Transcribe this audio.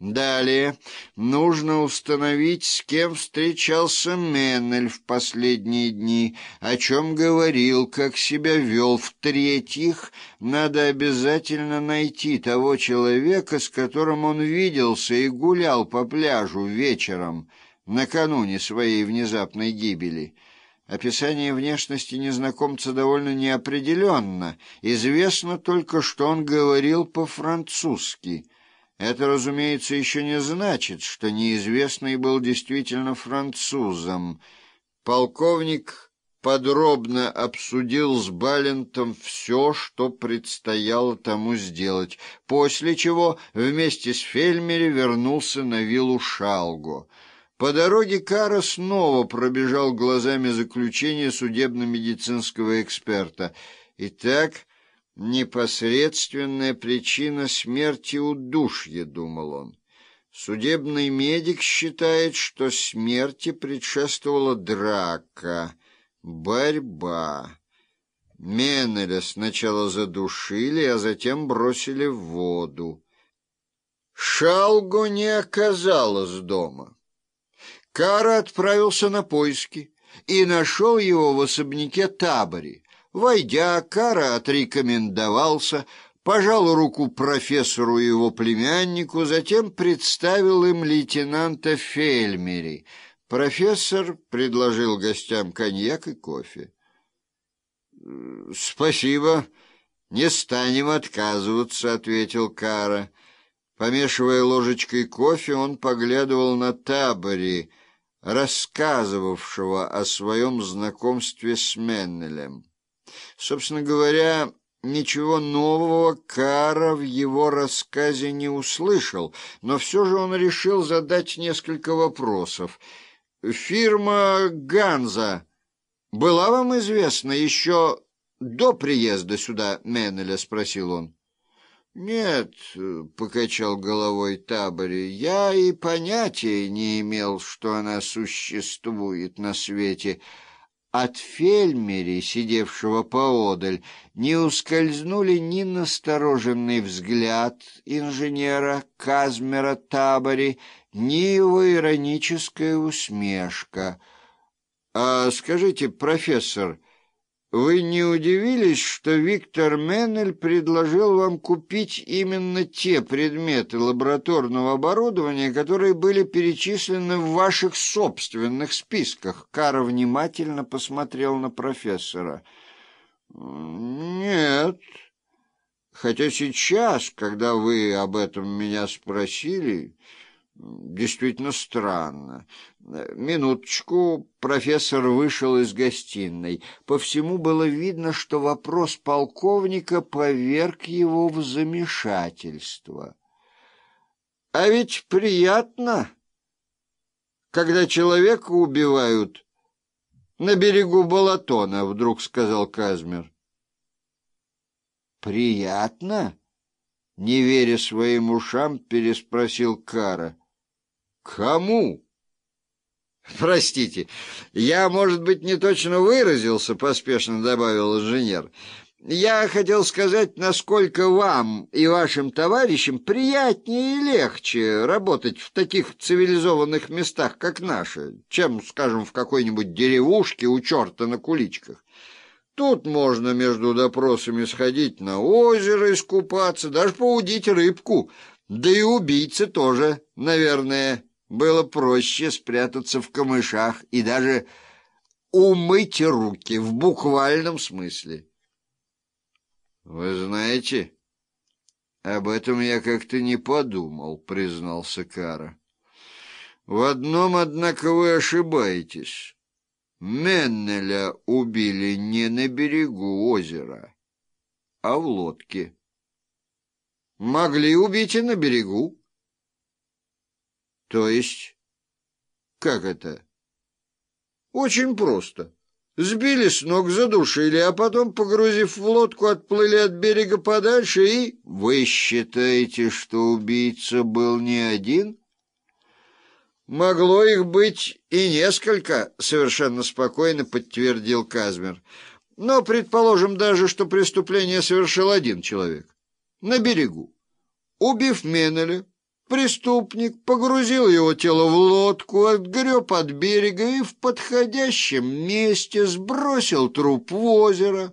Далее нужно установить, с кем встречался Меннель в последние дни, о чем говорил, как себя вел. В-третьих, надо обязательно найти того человека, с которым он виделся и гулял по пляжу вечером накануне своей внезапной гибели. Описание внешности незнакомца довольно неопределенно. Известно только, что он говорил по-французски — это, разумеется, еще не значит, что неизвестный был действительно французом. Полковник подробно обсудил с Балентом все, что предстояло тому сделать, после чего вместе с Фельмери вернулся на виллу Шалго. По дороге Кара снова пробежал глазами заключение судебно-медицинского эксперта. Итак, непосредственная причина смерти удушья, думал он. Судебный медик считает, что смерти предшествовала драка, борьба. Меннеля сначала задушили, а затем бросили в воду. Шалго не оказалось дома. Кара отправился на поиски и нашел его в особняке Табори. Войдя, Кара отрекомендовался, пожал руку профессору и его племяннику, затем представил им лейтенанта Фельмери. Профессор предложил гостям коньяк и кофе. «Спасибо, не станем отказываться», — ответил Кара. Помешивая ложечкой кофе, он поглядывал на табори, рассказывавшего о своем знакомстве с Меннелем. Собственно говоря, ничего нового Кара в его рассказе не услышал, но все же он решил задать несколько вопросов. «Фирма «Ганза» была вам известна еще до приезда сюда Меннеля?» — спросил он. «Нет», — покачал головой Табори, — «я и понятия не имел, что она существует на свете». От Фельмери, сидевшего поодаль, не ускользнули ни настороженный взгляд инженера Казмера Табори, ни его ироническая усмешка. «А скажите, профессор...» Вы не удивились, что Виктор Меннель предложил вам купить именно те предметы лабораторного оборудования, которые были перечислены в ваших собственных списках? Кара внимательно посмотрел на профессора. Нет. Хотя сейчас, когда вы об этом меня спросили, Действительно странно. Минуточку, профессор вышел из гостиной. По всему было видно, что вопрос полковника поверг его в замешательство. А ведь приятно, когда человека убивают на берегу Балатона, вдруг сказал Казмер. Приятно? Не веря своим ушам, переспросил Кара. Кому? Простите, я, может быть, не точно выразился, поспешно добавил инженер. Я хотел сказать, насколько вам и вашим товарищам приятнее и легче работать в таких цивилизованных местах, как наши, чем, скажем, в какой-нибудь деревушке у черта на куличках. Тут можно между допросами сходить на озеро искупаться, даже поудить рыбку, да и убийцы тоже, наверное, было проще спрятаться в камышах и даже умыть руки в буквальном смысле. «Вы знаете, об этом я как-то не подумал», — признался Кара. «В одном, однако, вы ошибаетесь. Меннеля убили не на берегу озера, а в лодке. Могли убить и на берегу». То есть, как это? Очень просто. Сбили с ног, задушили, а потом, погрузив в лодку, отплыли от берега подальше и... Вы считаете, что убийца был не один? Могло их быть и несколько, совершенно спокойно подтвердил Казмер. Но предположим даже, что преступление совершил один человек. На берегу. Убив Меннеля, Преступник погрузил его тело в лодку, отгреб от берега и в подходящем месте сбросил труп в озеро.